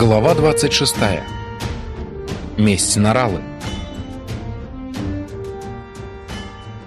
Глава 26. Месть Наралы.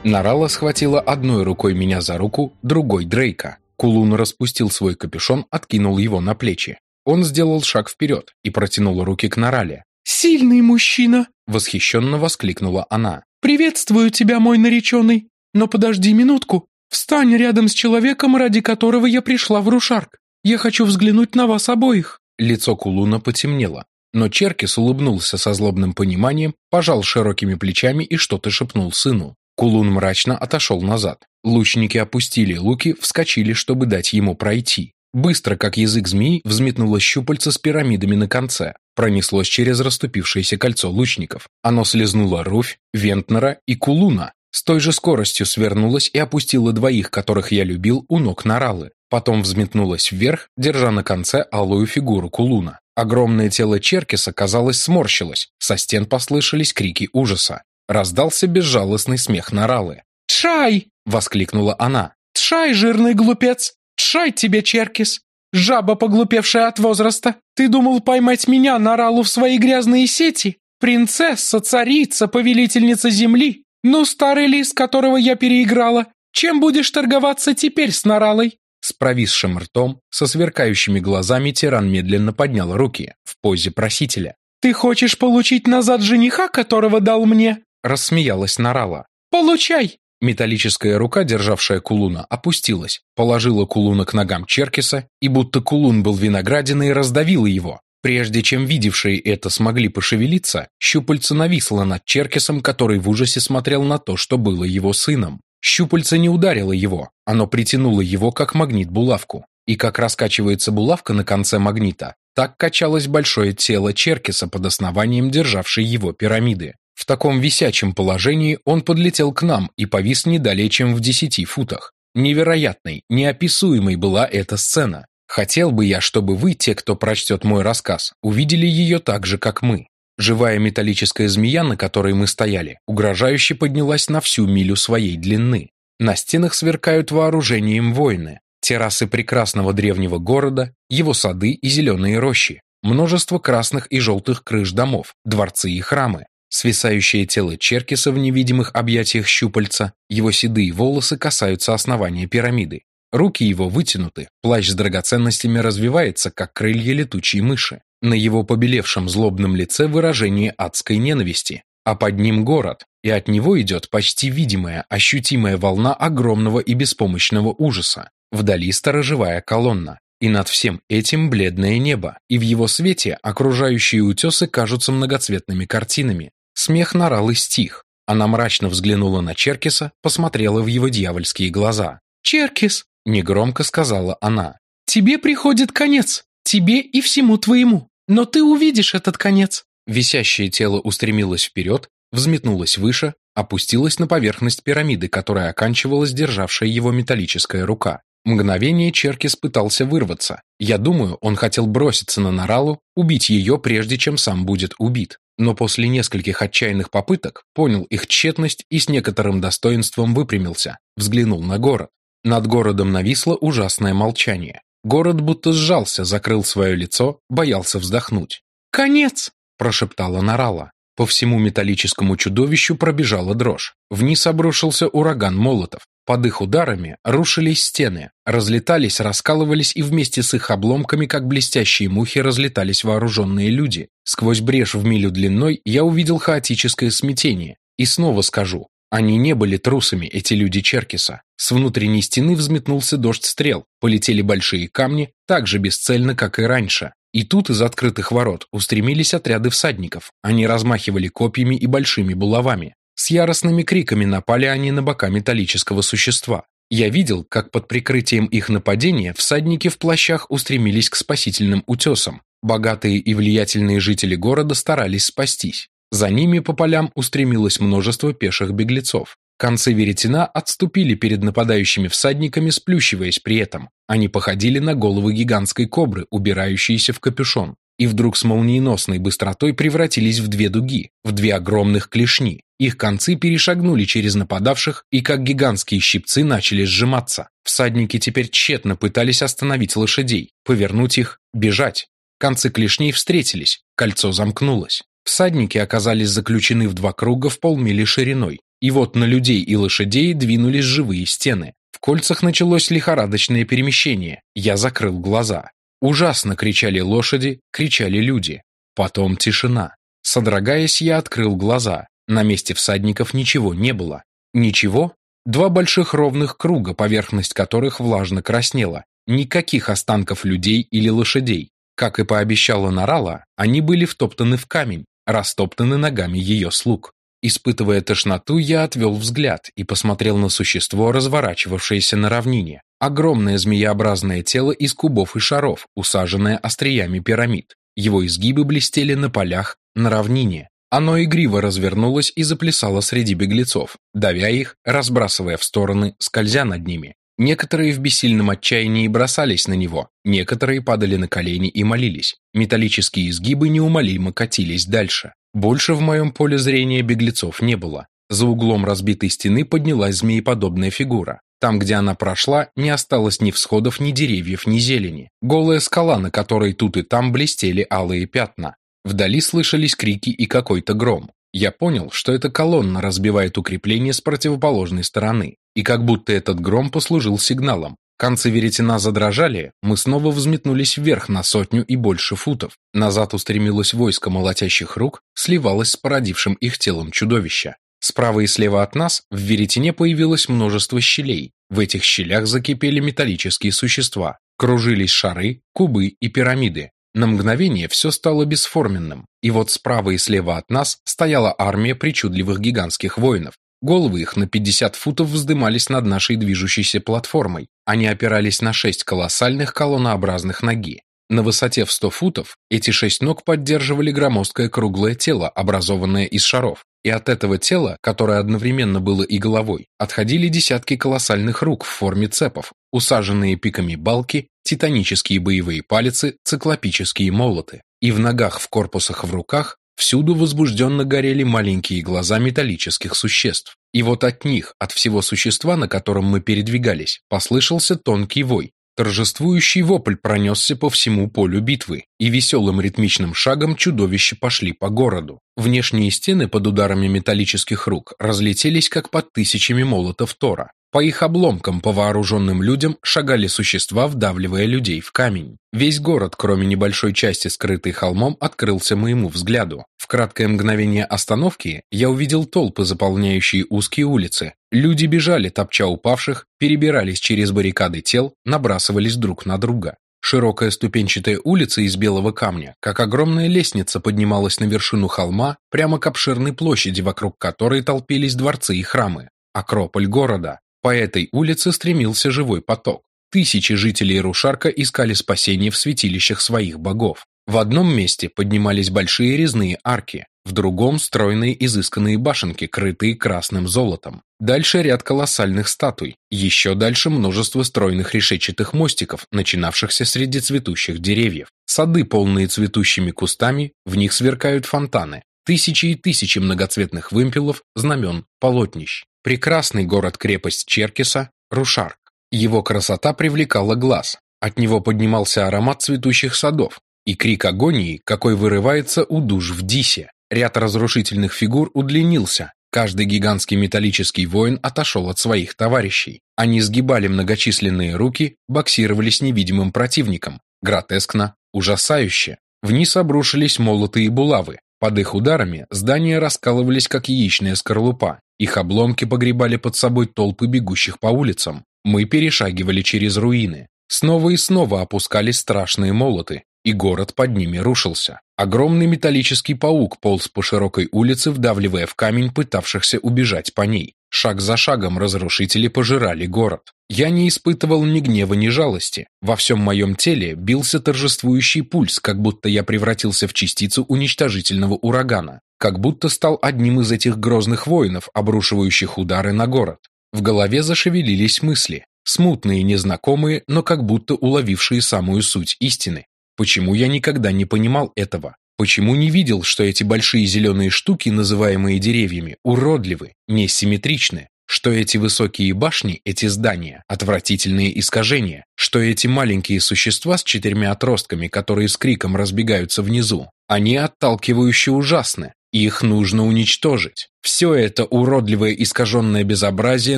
Нарала схватила одной рукой меня за руку, другой Дрейка. Кулун распустил свой капюшон, откинул его на плечи. Он сделал шаг вперед и протянул руки к Нарале. «Сильный мужчина!» — восхищенно воскликнула она. «Приветствую тебя, мой нареченный! Но подожди минутку. Встань рядом с человеком, ради которого я пришла в Рушарк. Я хочу взглянуть на вас обоих». Лицо Кулуна потемнело, но Черкис улыбнулся со злобным пониманием, пожал широкими плечами и что-то шепнул сыну. Кулун мрачно отошел назад. Лучники опустили луки, вскочили, чтобы дать ему пройти. Быстро, как язык змеи, взметнулось щупальце с пирамидами на конце. Пронеслось через расступившееся кольцо лучников. Оно слезнуло Руфь, Вентнера и Кулуна. С той же скоростью свернулось и опустило двоих, которых я любил, у ног Наралы. Потом взметнулась вверх, держа на конце алую фигуру кулуна. Огромное тело Черкиса, казалось, сморщилось. Со стен послышались крики ужаса. Раздался безжалостный смех Наралы. «Тшай!» — воскликнула она. «Тшай, жирный глупец! Тшай тебе, Черкис! Жаба, поглупевшая от возраста! Ты думал поймать меня, Наралу, в свои грязные сети? Принцесса, царица, повелительница земли! Ну, старый лис, которого я переиграла, чем будешь торговаться теперь с Наралой? С провисшим ртом, со сверкающими глазами тиран медленно поднял руки в позе просителя. «Ты хочешь получить назад жениха, которого дал мне?» Рассмеялась Нарала. «Получай!» Металлическая рука, державшая кулуна, опустилась, положила кулуна к ногам Черкиса и будто кулун был виноградиной, раздавила его. Прежде чем видевшие это смогли пошевелиться, щупальце нависло над Черкисом, который в ужасе смотрел на то, что было его сыном. Щупальце не ударило его, оно притянуло его, как магнит булавку. И как раскачивается булавка на конце магнита, так качалось большое тело Черкиса под основанием державшей его пирамиды. В таком висячем положении он подлетел к нам и повис не далее, чем в десяти футах. Невероятной, неописуемой была эта сцена. Хотел бы я, чтобы вы, те, кто прочтет мой рассказ, увидели ее так же, как мы. Живая металлическая змея, на которой мы стояли, угрожающе поднялась на всю милю своей длины. На стенах сверкают вооружением воины, террасы прекрасного древнего города, его сады и зеленые рощи, множество красных и желтых крыш домов, дворцы и храмы, свисающее тело Черкиса в невидимых объятиях щупальца, его седые волосы касаются основания пирамиды. Руки его вытянуты, плащ с драгоценностями развивается, как крылья летучей мыши. На его побелевшем злобном лице выражение адской ненависти, а под ним город, и от него идет почти видимая, ощутимая волна огромного и беспомощного ужаса. Вдали сторожевая колонна, и над всем этим бледное небо, и в его свете окружающие утесы кажутся многоцветными картинами. Смех нарал и стих. Она мрачно взглянула на Черкиса, посмотрела в его дьявольские глаза. «Черкис!» – негромко сказала она. «Тебе приходит конец, тебе и всему твоему. Но ты увидишь этот конец. Висящее тело устремилось вперед, взметнулось выше, опустилось на поверхность пирамиды, которая оканчивалась державшая его металлическая рука. Мгновение Черкис пытался вырваться. Я думаю, он хотел броситься на Наралу, убить ее, прежде чем сам будет убит. Но после нескольких отчаянных попыток понял их тщетность и с некоторым достоинством выпрямился, взглянул на город. Над городом нависло ужасное молчание. Город будто сжался, закрыл свое лицо, боялся вздохнуть. «Конец!» – прошептала Нарала. По всему металлическому чудовищу пробежала дрожь. Вниз обрушился ураган молотов. Под их ударами рушились стены, разлетались, раскалывались и вместе с их обломками, как блестящие мухи, разлетались вооруженные люди. Сквозь брешь в милю длиной я увидел хаотическое смятение. И снова скажу, они не были трусами, эти люди Черкиса. С внутренней стены взметнулся дождь стрел, полетели большие камни, так же бесцельно, как и раньше. И тут из открытых ворот устремились отряды всадников. Они размахивали копьями и большими булавами. С яростными криками напали они на бока металлического существа. Я видел, как под прикрытием их нападения всадники в плащах устремились к спасительным утесам. Богатые и влиятельные жители города старались спастись. За ними по полям устремилось множество пеших беглецов. Концы веретена отступили перед нападающими всадниками, сплющиваясь при этом. Они походили на головы гигантской кобры, убирающиеся в капюшон. И вдруг с молниеносной быстротой превратились в две дуги, в две огромных клешни. Их концы перешагнули через нападавших и как гигантские щипцы начали сжиматься. Всадники теперь тщетно пытались остановить лошадей, повернуть их, бежать. концы клешней встретились, кольцо замкнулось. Всадники оказались заключены в два круга в полмили шириной, и вот на людей и лошадей двинулись живые стены. В кольцах началось лихорадочное перемещение. Я закрыл глаза. Ужасно кричали лошади, кричали люди. Потом тишина. Содрогаясь, я открыл глаза. На месте всадников ничего не было. Ничего? Два больших ровных круга, поверхность которых влажно краснела. Никаких останков людей или лошадей. Как и пообещала Нарала, они были втоптаны в камень, растоптаны ногами ее слуг. Испытывая тошноту, я отвел взгляд и посмотрел на существо, разворачивавшееся на равнине. Огромное змееобразное тело из кубов и шаров, усаженное остриями пирамид. Его изгибы блестели на полях, на равнине. Оно игриво развернулось и заплясало среди беглецов, давя их, разбрасывая в стороны, скользя над ними. Некоторые в бессильном отчаянии бросались на него, некоторые падали на колени и молились. Металлические изгибы неумолимо катились дальше. Больше в моем поле зрения беглецов не было. За углом разбитой стены поднялась змееподобная фигура. Там, где она прошла, не осталось ни всходов, ни деревьев, ни зелени. Голая скала, на которой тут и там блестели алые пятна. Вдали слышались крики и какой-то гром. Я понял, что эта колонна разбивает укрепление с противоположной стороны, и как будто этот гром послужил сигналом. Концы веретена задрожали, мы снова взметнулись вверх на сотню и больше футов. Назад устремилось войско молотящих рук, сливалось с породившим их телом чудовища. Справа и слева от нас в веретене появилось множество щелей. В этих щелях закипели металлические существа. Кружились шары, кубы и пирамиды. На мгновение все стало бесформенным, и вот справа и слева от нас стояла армия причудливых гигантских воинов. Головы их на 50 футов вздымались над нашей движущейся платформой. Они опирались на шесть колоссальных колоннообразных ноги. На высоте в 100 футов эти шесть ног поддерживали громоздкое круглое тело, образованное из шаров. И от этого тела, которое одновременно было и головой, отходили десятки колоссальных рук в форме цепов, усаженные пиками балки, титанические боевые палицы, циклопические молоты. И в ногах, в корпусах, в руках всюду возбужденно горели маленькие глаза металлических существ. И вот от них, от всего существа, на котором мы передвигались, послышался тонкий вой, Торжествующий вопль пронесся по всему полю битвы, и веселым ритмичным шагом чудовища пошли по городу. Внешние стены под ударами металлических рук разлетелись, как под тысячами молотов Тора. По их обломкам по вооруженным людям шагали существа, вдавливая людей в камень. Весь город, кроме небольшой части, скрытой холмом, открылся моему взгляду. В краткое мгновение остановки я увидел толпы, заполняющие узкие улицы. Люди бежали, топча упавших, перебирались через баррикады тел, набрасывались друг на друга. Широкая ступенчатая улица из белого камня, как огромная лестница, поднималась на вершину холма, прямо к обширной площади, вокруг которой толпились дворцы и храмы. Акрополь города. По этой улице стремился живой поток. Тысячи жителей Рушарка искали спасения в святилищах своих богов. В одном месте поднимались большие резные арки, в другом – стройные изысканные башенки, крытые красным золотом. Дальше ряд колоссальных статуй, еще дальше множество стройных решетчатых мостиков, начинавшихся среди цветущих деревьев. Сады, полные цветущими кустами, в них сверкают фонтаны. Тысячи и тысячи многоцветных вымпелов, знамен, полотнищ. Прекрасный город-крепость Черкеса – Рушарк. Его красота привлекала глаз. От него поднимался аромат цветущих садов и крик агонии, какой вырывается у душ в Дисе. Ряд разрушительных фигур удлинился. Каждый гигантский металлический воин отошел от своих товарищей. Они сгибали многочисленные руки, боксировали с невидимым противником. Гротескно, ужасающе. Вниз обрушились молоты и булавы. Под их ударами здания раскалывались, как яичная скорлупа. Их обломки погребали под собой толпы бегущих по улицам. Мы перешагивали через руины. Снова и снова опускались страшные молоты, и город под ними рушился. Огромный металлический паук полз по широкой улице, вдавливая в камень пытавшихся убежать по ней. Шаг за шагом разрушители пожирали город. Я не испытывал ни гнева, ни жалости. Во всем моем теле бился торжествующий пульс, как будто я превратился в частицу уничтожительного урагана как будто стал одним из этих грозных воинов, обрушивающих удары на город. В голове зашевелились мысли, смутные, незнакомые, но как будто уловившие самую суть истины. Почему я никогда не понимал этого? Почему не видел, что эти большие зеленые штуки, называемые деревьями, уродливы, несимметричны, что эти высокие башни, эти здания – отвратительные искажения, что эти маленькие существа с четырьмя отростками, которые с криком разбегаются внизу, они отталкивающе ужасны, их нужно уничтожить. Все это уродливое искаженное безобразие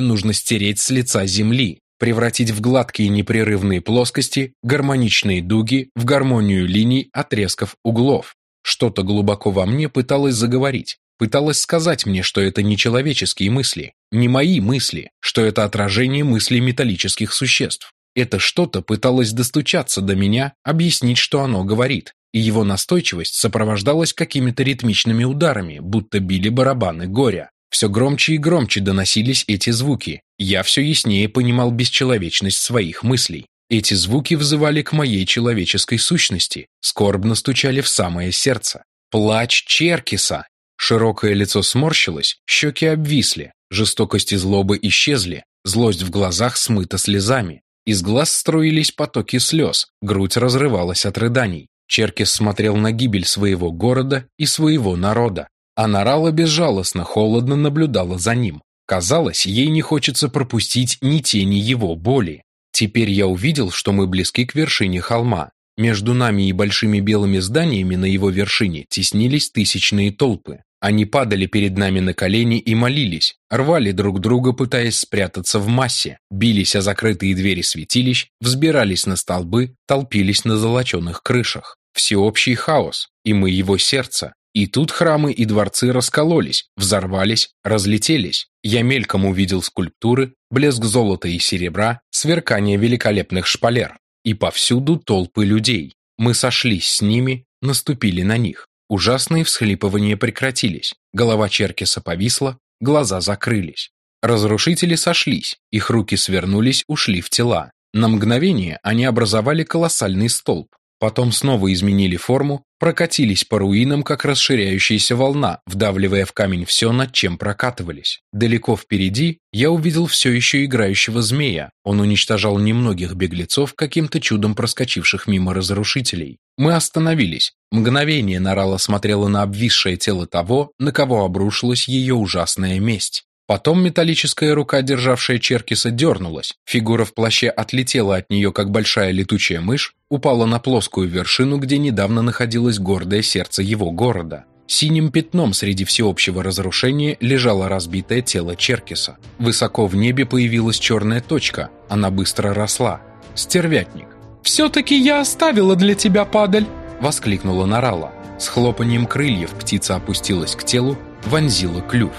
нужно стереть с лица земли, превратить в гладкие непрерывные плоскости, гармоничные дуги, в гармонию линий, отрезков, углов. Что-то глубоко во мне пыталось заговорить, пыталось сказать мне, что это не человеческие мысли, не мои мысли, что это отражение мыслей металлических существ. Это что-то пыталось достучаться до меня, объяснить, что оно говорит, и его настойчивость сопровождалась какими-то ритмичными ударами, будто били барабаны горя. Все громче и громче доносились эти звуки. Я все яснее понимал бесчеловечность своих мыслей. Эти звуки взывали к моей человеческой сущности, скорбно стучали в самое сердце. Плач Черкиса. Широкое лицо сморщилось, щеки обвисли, жестокость и злоба исчезли, злость в глазах смыта слезами. Из глаз струились потоки слез, грудь разрывалась от рыданий. Черкис смотрел на гибель своего города и своего народа. А Нарала безжалостно, холодно наблюдала за ним. Казалось, ей не хочется пропустить ни тени его боли. Теперь я увидел, что мы близки к вершине холма. Между нами и большими белыми зданиями на его вершине теснились тысячные толпы. Они падали перед нами на колени и молились, рвали друг друга, пытаясь спрятаться в массе, бились о закрытые двери святилищ, взбирались на столбы, толпились на золоченых крышах. Всеобщий хаос, и мы его сердце, и тут храмы и дворцы раскололись, взорвались, разлетелись. Я мельком увидел скульптуры, блеск золота и серебра, сверкание великолепных шпалер. И повсюду толпы людей. Мы сошлись с ними, наступили на них. Ужасные всхлипывания прекратились. Голова Черкеса повисла, глаза закрылись. Разрушители сошлись, их руки свернулись, ушли в тела. На мгновение они образовали колоссальный столб. Потом снова изменили форму, прокатились по руинам, как расширяющаяся волна, вдавливая в камень все, над чем прокатывались. Далеко впереди я увидел все еще играющего змея. Он уничтожал немногих беглецов, каким-то чудом проскочивших мимо разрушителей. Мы остановились. Мгновение Нарала смотрела на обвисшее тело того, на кого обрушилась ее ужасная месть. Потом металлическая рука, державшая Черкиса, дернулась. Фигура в плаще отлетела от нее, как большая летучая мышь, упала на плоскую вершину, где недавно находилось гордое сердце его города. Синим пятном среди всеобщего разрушения лежало разбитое тело Черкиса. Высоко в небе появилась черная точка, она быстро росла. Стервятник. «Все-таки я оставила для тебя падаль!» — воскликнула Нарала. С хлопанием крыльев птица опустилась к телу, вонзила клюв.